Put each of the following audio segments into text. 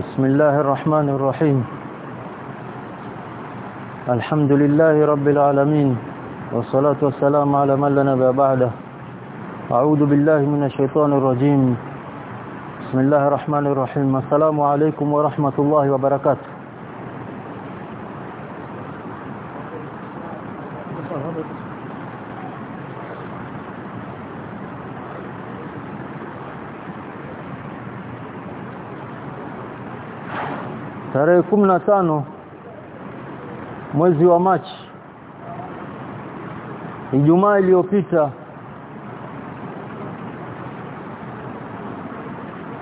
بسم الله الرحمن الرحيم. الحمد لله رب العالمين والصلاة والسلام على من لا نبي بعده. أعوذ بالله من الشيطان الرجيم. بسم الله الرحمن الرحيم. السلام عليكم ورحمة الله وبركاته. Tarehe tano mwezi wa Machi Ijumaa iliyopita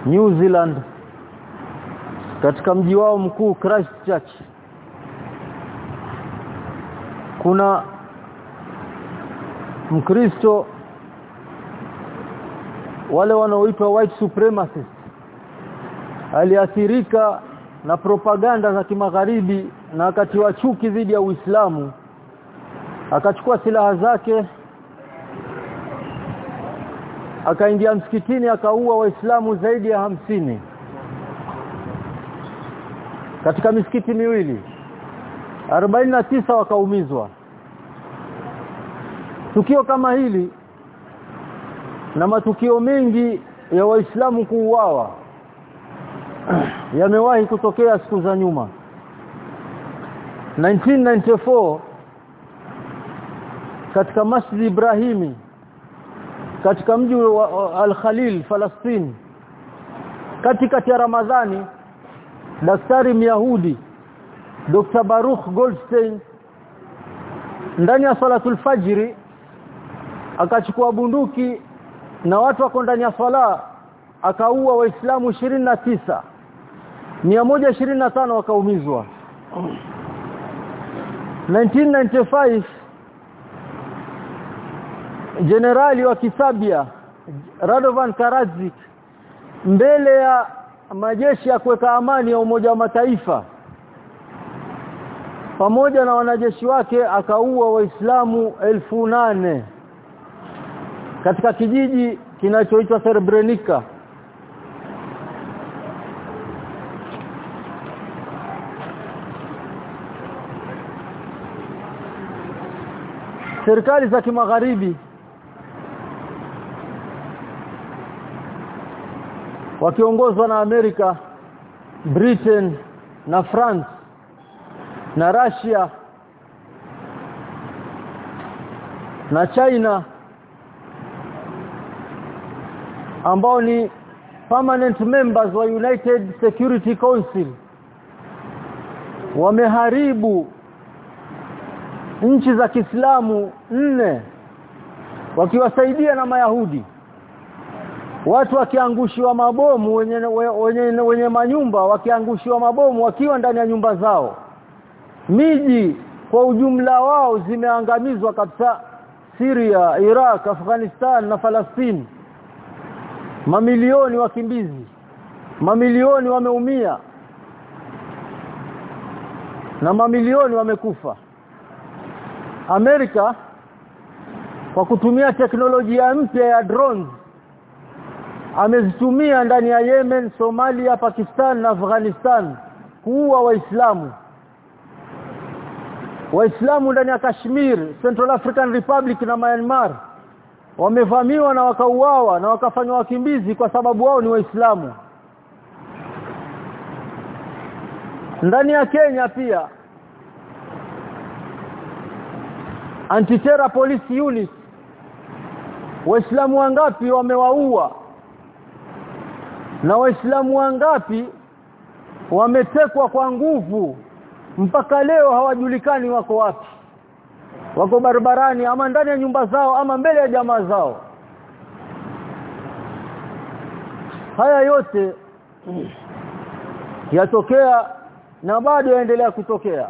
New Zealand katika mji wao mkuu Christchurch kuna Mkristo wale wanaoitwa white supremacists aliathirika na propaganda za kimagharibi na wakati wa chuki dhidi ya Uislamu. Akachukua silaha zake akaingia msikitini akaua waislamu zaidi ya hamsini. Katika misikiti miwili tisa wakaumizwa. Tukio kama hili na matukio mengi ya waislamu kuuawa yamewahi kutokea siku za nyuma 1994 katika Masjid Ibrahimi katika mji wa Al-Khalil Palestine katikati ya Ramadhani daktari Myahudi Dr. Baruch Goldstein ndani ya salatul fajri akachukua bunduki na watu wako ndani ya sala akaua waislamu 29 125 wakaumizwa. 1995 Jenerali wa Kisabia Radovan Karadzic mbele ya majeshi ya kuweka amani ya Umoja wa Mataifa pamoja na wanajeshi wake akaua waislamu elfu nane katika kijiji kinachoitwa Srebrenica serikali za kimagharibi. Wakiongozwa na Amerika Britain na France na Russia na China ambao ni permanent members wa United Security Council wameharibu nchi za Kiislamu nne wakiwasaidia na Mayahudi. Watu wakiangushiwa mabomu wenye, wenye, wenye manyumba wakiangushiwa mabomu wakiwa ndani ya nyumba zao. Miji kwa ujumla wao zimeangamizwa kabisa. Syria, Iraq, Afghanistan na Palestine. Mamilioni wakimbizi mamilioni wameumia na mamilioni wamekufa Amerika kwa kutumia teknolojia mpya ya drones. Amezitumia ndani ya Yemen, Somalia, Pakistan na Afghanistan kuua waislamu. Waislamu ndani ya Kashmir, Central African Republic na Myanmar wamevamiwa na wakauawa na wakafanywa wakimbizi kwa sababu wao ni waislamu. Ndani ya Kenya pia Antiterror Police Unit. Waislamu wangapi wamewaua? Na waislamu wangapi wametekwa kwa nguvu? Mpaka leo hawajulikani wako wapi. Wako barabarani ama ndani ya nyumba zao ama mbele ya jamaa zao. Haya yote yatokea na bado yaendelea kutokea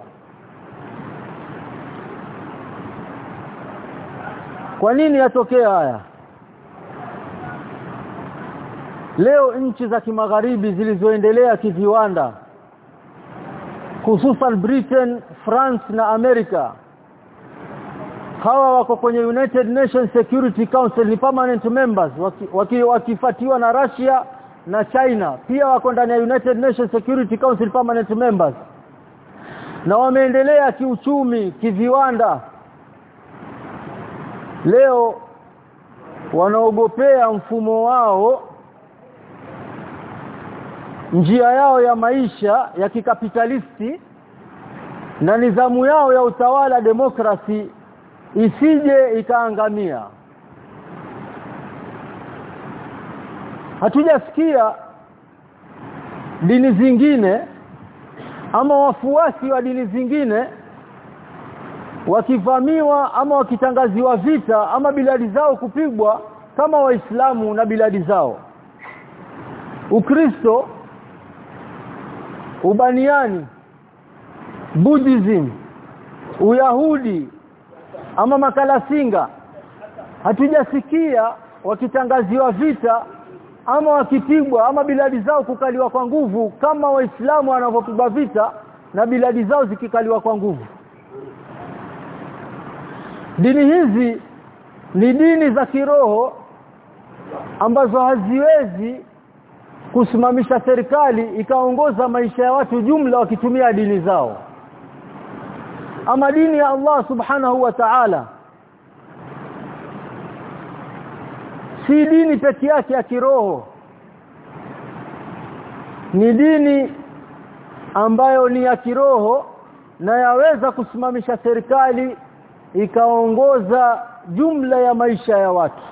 kwa nini yatokea haya? Leo nchi za kimagharibi zilizoendelea kiviwanda hususan Britain, France na America hawa wako kwenye United Nations Security Council ni permanent members wakifuatiwa waki, na Russia na China. Pia wako ndani ya United Nations Security Council permanent members. Na wameendelea kiuchumi kiviwanda leo wanaogopea mfumo wao njia yao ya maisha ya kikapitalisti na nizamu yao ya utawala demokrasi isije ikaangamia. Hatujasikia dini zingine ama wafuasi wa dini zingine wakivamiwa ama wakitangaziwa vita ama biladi zao kupigwa kama waislamu na biladi zao. Ukristo ubaniani buddhism uyahudi ama makalasinga hatujasikia wakitangaziwa vita ama wakipigwa ama biladi zao kukaliwa kwa nguvu kama waislamu wanavyopigwa vita na biladi zao zikikaliwa kwa nguvu dini hizi ni dini za kiroho ambazo haziwezi kusimamisha serikali ikaongoza maisha ya watu jumla wakitumia dini zao. Ama dini ya Allah subhanahu wa ta'ala si dini peke yake ya kiroho. Ni dini ambayo ni ya kiroho na yaweza kusimamisha serikali ikaongoza jumla ya maisha ya watu.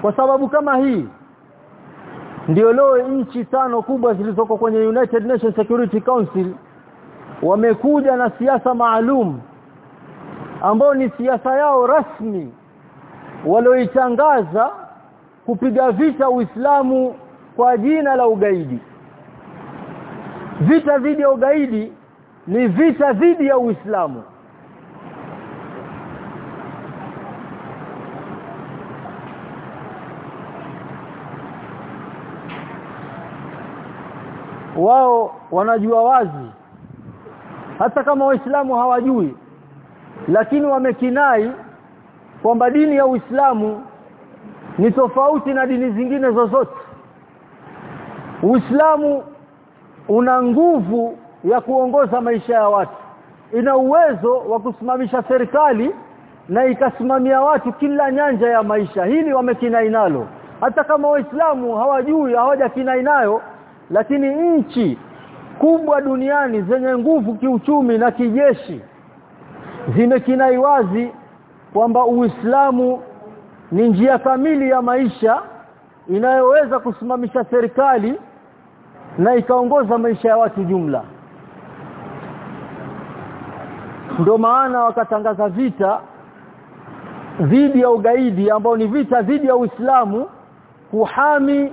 Kwa sababu kama hii ndio leo nchi tano kubwa zilizoko kwenye United Nations Security Council wamekuja na siasa maalum ambao ni siasa yao rasmi walioitangaza kupiga vita Uislamu kwa jina la ugaidi. Vita dhidi ya ugaidi ni vita dhidi ya Uislamu. Wao wanajua wazi hata kama waislamu hawajui lakini wamekinai kwamba dini ya Uislamu ni tofauti na dini zingine zozote. Uislamu una nguvu ya kuongoza maisha ya watu. Ina uwezo wa kusimamisha serikali na ikasimamia watu kila nyanja ya maisha. Hili wamekina inalo hata kama waislamu hawajui hawajakina inayo lakini nchi kubwa duniani zenye nguvu kiuchumi na kijeshi zimekinai wazi kwamba Uislamu ni njia kamili ya maisha inayoweza kusimamisha serikali na ikaongoza maisha ya watu jumla ndio maana wakatangaza vita dhidi ya ugaidi ambao ni vita dhidi ya Uislamu kuhami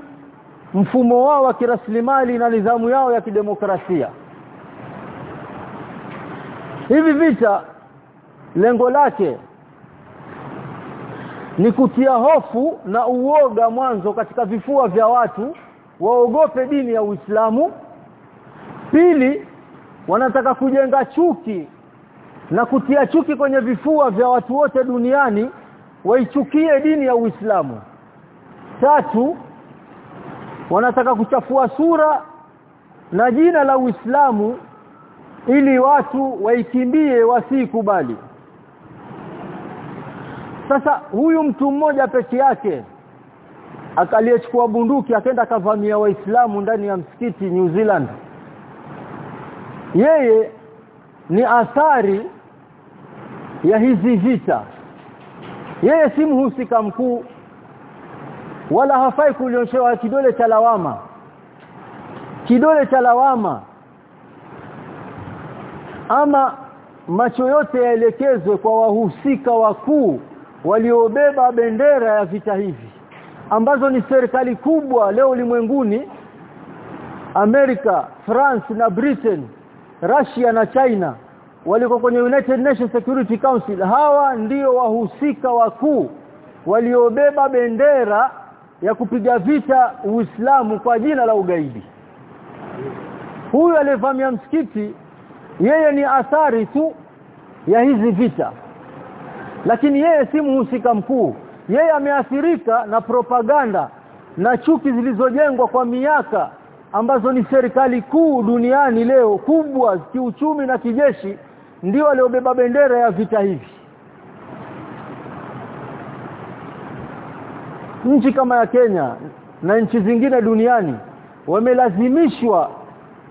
mfumo wao wa kiraslimali na nidhamu yao ya kidemokrasia. Hivi vita lengo lake ni kutia hofu na uoga mwanzo katika vifua vya watu waogope dini ya Uislamu. Pili wanataka kujenga chuki na kutia chuki kwenye vifua vya watu wote duniani waichukie dini ya Uislamu. Tatu wanataka kuchafua sura na jina la Uislamu ili watu waikimbie wasikubali. Sasa huyu mtu mmoja peke yake akaliyechukua bunduki akaenda kavamia waislamu ndani ya msikiti New Zealand. Yeye ni athari ya hizi vita. Yeye si mhusika mkuu wala hafai kulioshewa kidole cha lawama. Kidole cha lawama. Ama macho yote yaelekezwe kwa wahusika wakuu waliobeba bendera ya vita hivi ambazo ni serikali kubwa leo ulimwenguni. Amerika, France na Britain, Russia na China waliko kwenye United Nations Security Council. Hawa ndio wahusika wakuu waliobeba bendera ya kupiga vita Uislamu kwa jina la ugaidi. Huyu aliyevamia msikiti yeye ni athari tu ya hizi vita. Lakini yeye si mhusika mkuu. Yeye ameathirika na propaganda na chuki zilizojengwa kwa miaka ambazo ni serikali kuu duniani leo kubwa kiuchumi na kijeshi ndio waliobeba bendera ya vita hivi. Nchi kama ya Kenya na nchi zingine duniani wamelazimishwa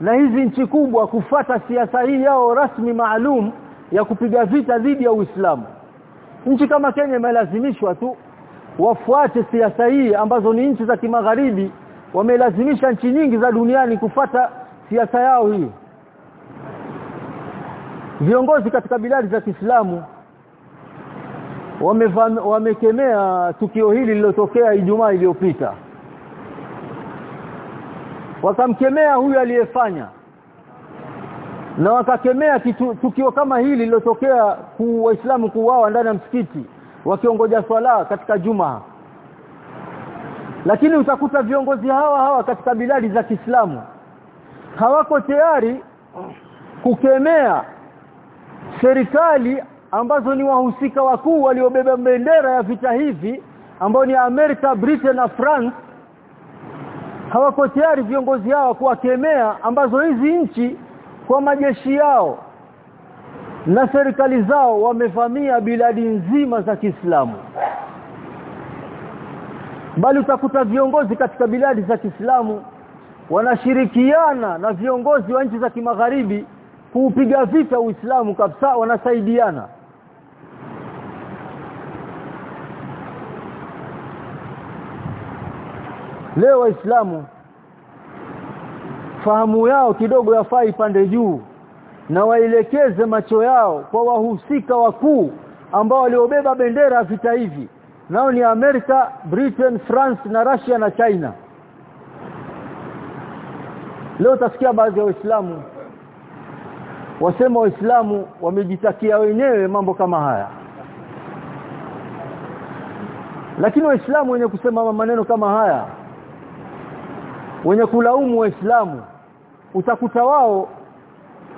na hizi nchi kubwa kufata siasa hii yao rasmi maalum ya kupiga vita dhidi ya Uislamu. Nchi kama Kenya imelazimishwa tu wafuate siasa hii ambazo ni nchi za kimagharibi. Wamelazimisha nchi nyingi za duniani kufata siasa yao hii viongozi katika biladi za Kiislamu wamekemea tukio hili lililotokea Ijumaa iliyopita. Wakamkemea huyu aliyefanya na wakakemea kitu, tukio kama hili lilotokea ku waislamu kuuawa ndani ya msikiti wakiongoja swala katika juma lakini utakuta viongozi hawa hawa katika biladi za Kiislamu hawako tayari kukemea serikali ambazo ni wahusika wakuu waliobeba bendera ya vita hivi ambao ni Amerika, Britain na France hawako tayari viongozi hao kuwakemea ambazo hizi nchi kwa majeshi yao na serikali zao wamevamia biladi nzima za Kiislamu. Bali utakuta viongozi katika biladi za Kiislamu wanashirikiana na viongozi wa nchi za kimagharibi kuupiga vita Uislamu kabisa wanasaidiana. Leo waislamu fahamu yao kidogo yafai pande juu na waelekeze macho yao kwa wahusika wakuu ambao waliobeba bendera ya vita hivi. Nao ni Amerika, Britain, France na Russia na China. Leo tasikia baadhi ya waislamu wasema waislamu wamejitakia wenyewe mambo kama haya. Lakini waislamu wenye kusema maneno kama haya wenye kulaumu waislamu utakuta wao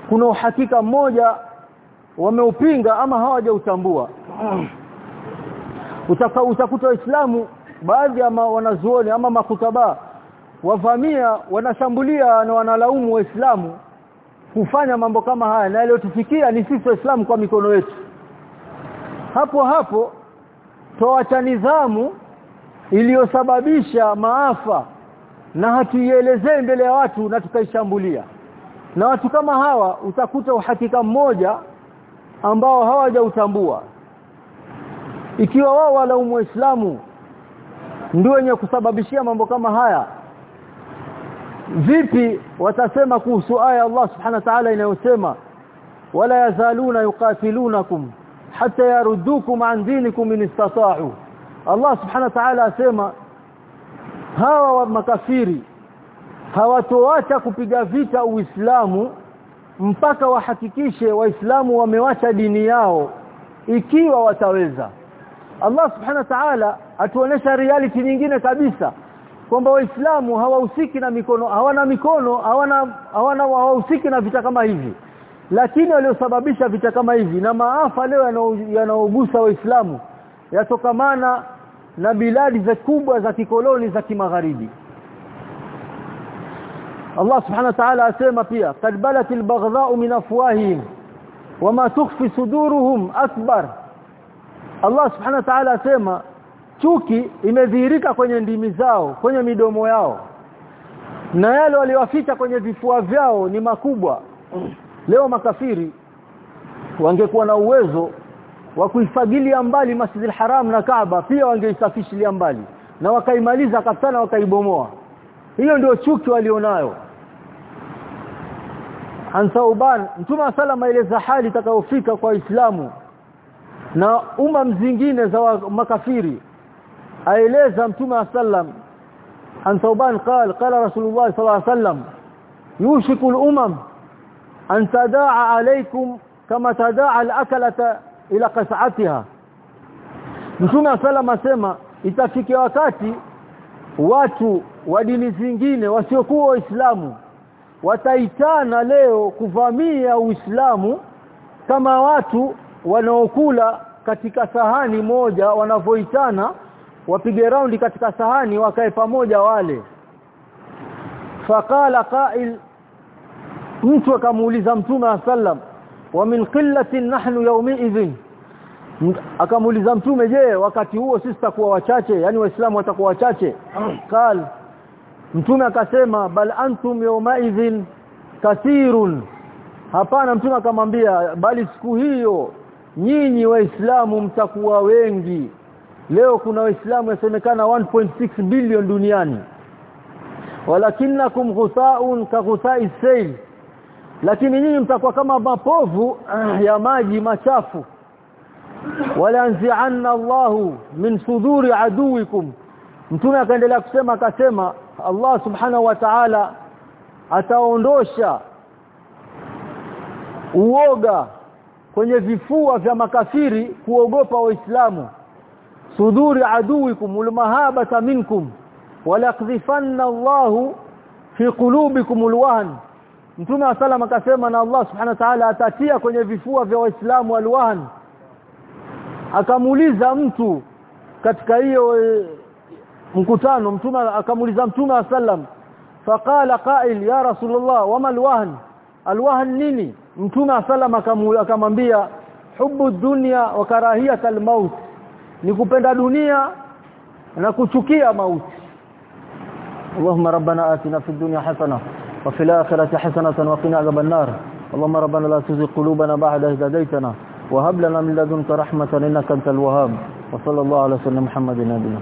kuna uhakika mmoja wameupinga ama hawajautambua. Utaka utakuta waislamu baadhi ya wanazuoni ama makutaba wavamia wanashambulia na wanalaumu waislamu kufanya mambo kama haya na yaliyotufikia ni sisi waislamu kwa mikono yetu. Hapo hapo toacha nidhamu iliyosababisha maafa na hatuielezee mbele ya watu na tukaishambulia. Na watu kama hawa utakuta uhakika mmoja ambao hawajautambua. Ikiwa wao walaumu waislamu ndio wenye kusababishia mambo kama haya vipi watasema kuhusu aya Allah subhanahu wa ta'ala inayosema wala yazaluna yuqatilunakum hatta yaruddukum an dinikum in istata'u. Allah subhanahu wa ta'ala asema hawa wa makafiri hawatoacha kupiga vita Uislamu mpaka wahakikishe waislamu wamewacha dini yao ikiwa wataweza. Allah subhanahu wa ta'ala atuonesha reality nyingine kabisa kwamba waislamu hawahusiki na mikono hawana mikono hawana hawana hawahusiki na vita kama hivi. Lakini waliosababisha vita kama hivi na maafa leo yanaogusa waislamu yatokamana na biladi za kubwa za kikoloni za kimagharibi. Allah subhanahu wa ta'ala asema pia kad balatil baghdha'u min afwahihim wama tukhfi suduruhum akbar. Allah subhanahu wa ta'ala asema chuki imedhihirika kwenye ndimi zao kwenye midomo yao. Na yale waliowaficha kwenye vifua vyao ni makubwa. Leo makafiri wangekuwa na uwezo wa kuifagilia mbali Masjidil Haram na Kaaba pia wangeisafishilia mbali na wakaimaliza kabisa na wakaibomoa. Hiyo ndio chuki walionayo. Ansauban Mtume salama maeleza hali itakayofika kwa Uislamu na umma mzingine za makafiri aeleza mtume sallam. An thauban qala qala rasulullah sallallahu alayhi wasallam yushiku al-umam an tadaa alaykum kama tadaa al-akalata ila qas'atiha. Mtume sallam asema itafikia wakati watu wa dini zingine wasiokuwa waislamu wataitana leo kuvamia uislamu kama watu wanaokula katika sahani moja wanavyoitana wapige raundi katika sahani wakae pamoja wale. Faqala qa'il mtu akamuuliza mtume sallam wa min qillatin nahnu yawmi'idhin akamuuliza mtume je wakati huo sisi tutakuwa wachache? Yani waislamu watakuwa wachache? Qal mtume akasema bal antum yawmaidhin kathirun. Hapana mtume akamwambia bali siku hiyo nyinyi waislamu mtakuwa wengi leo kuna waislamu yasemekana 1.6 bilion duniani. Walakinakum ghusaun ka ghusai sayl. Lakini nyinyi mtakuwa kama mapovu ya maji machafu. Walanzi'anna Allahu min suduri aduwikum. Mtume akaendelea kusema akasema Allah subhanahu wa ta'ala ataondosha uoga kwenye vifua vya makafiri kuogopa waislamu suduri aduwikum ulmahabata minkum. Walaqdhifanna Allahu fi qulubikum alwahn Mtume wa sallam akasema na Allah subhanahu wa ta'ala atatia kwenye vifua vya waislamu alwahn akamuuliza mtu katika hiyo e, mkutano mtume akamuuliza mtume wa sallam faqala qa'il ya rasulullah wama alwahn alwahn nini? Mtume wa sallam akamwambia hubu dunya wa karahiyat ni kupenda dunia na kuchukia mauti. اللهم ربنا آتنا في الدنيا حسنة وفي الآخرة حسنة وقنا عذاب النار اللهم ربنا لا تزغ قلوبنا بعد إذ هديتنا وهب لنا من لدنك رحمة إنك أنت الوهاب وصلى الله على سيدنا محمد نبينا